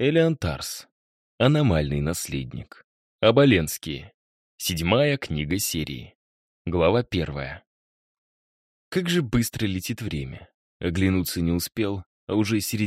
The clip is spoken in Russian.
Элеонтарс. Аномальный наследник. Оболенские. Седьмая книга серии. Глава первая. Как же быстро летит время. Оглянуться не успел, а уже середина